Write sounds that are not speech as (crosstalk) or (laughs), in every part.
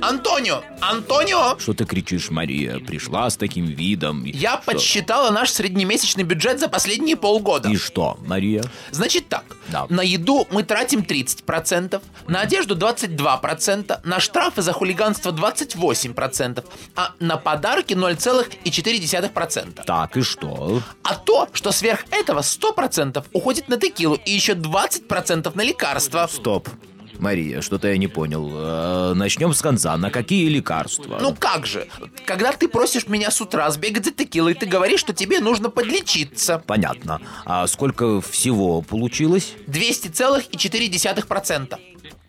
Антонио! Антонио! Что ты кричишь, Мария? Пришла с таким видом. И Я что? подсчитала наш среднемесячный бюджет за последние полгода. И что, Мария? Значит так, Да. на еду мы тратим 30%, на одежду 22%, на штрафы за хулиганство 28%, а на подарки 0,4%. Так, и что? А то, что сверх этого 100% уходит на текилу и еще 20% на лекарства. Стоп. Мария, что-то я не понял. Э, начнем с конца. На какие лекарства? Ну как же, когда ты просишь меня с утра сбегать за текилой, ты говоришь, что тебе нужно подлечиться. Понятно. А сколько всего получилось? 200,4%.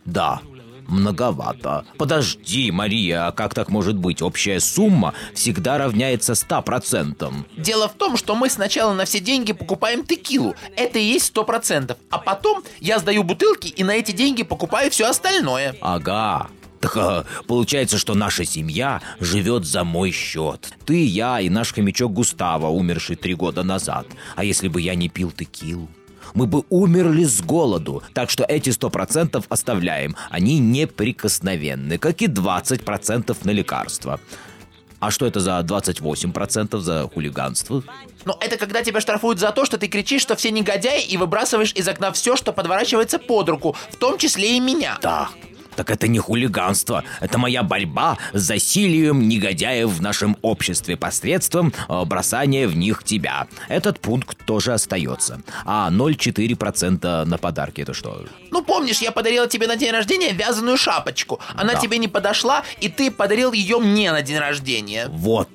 Да, многовато. Подожди, Мария, а как так может быть? Общая сумма всегда равняется 100%. Дело в том, что мы сначала на все деньги покупаем текилу. Это и есть 100%. А потом я сдаю бутылки и на эти деньги покупаю все остальное. Ага. Так а, получается, что наша семья живет за мой счет. Ты, я и наш хомячок Густава, умерший три года назад. А если бы я не пил текилу? Мы бы умерли с голоду, так что эти 100% оставляем. Они неприкосновенны, как и 20% на лекарства. А что это за 28% за хулиганство? Но это когда тебя штрафуют за то, что ты кричишь, что все негодяи и выбрасываешь из окна все, что подворачивается под руку, в том числе и меня. Да, так это не хулиганство, это моя борьба с засилием негодяев в нашем обществе посредством э, бросания в них тебя. Этот пункт тоже остается. А 0,4% на подарки это что? Ну помнишь, я подарила тебе на день рождения вязаную шапочку. Она Да. тебе не подошла, и ты подарил ее мне на день рождения. Вот.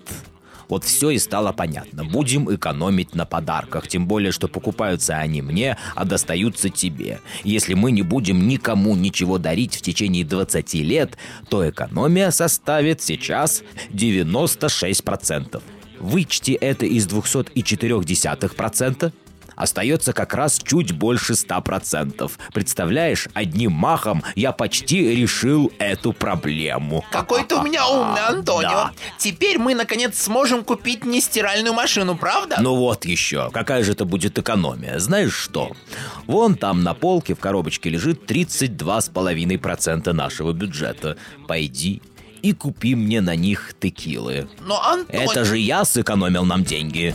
Вот все и стало понятно. Будем экономить на подарках, тем более, что покупаются они мне, а достаются тебе. Если мы не будем никому ничего дарить в течение 20 лет, то экономия составит сейчас 96%. Вычти это из 204%, остается как раз чуть больше 100%. Представляешь, одним махом я почти решил эту проблему. Какой ты у меня умный, (laughs) Антонио. Да. Теперь мы, наконец, сможем купить не стиральную машину, правда? Ну вот еще, какая же это будет экономия? Знаешь что? Вон там на полке в коробочке лежит 32,5% нашего бюджета. Пойди и купи мне на них текилы. Но, Антонио... Это же я сэкономил нам деньги.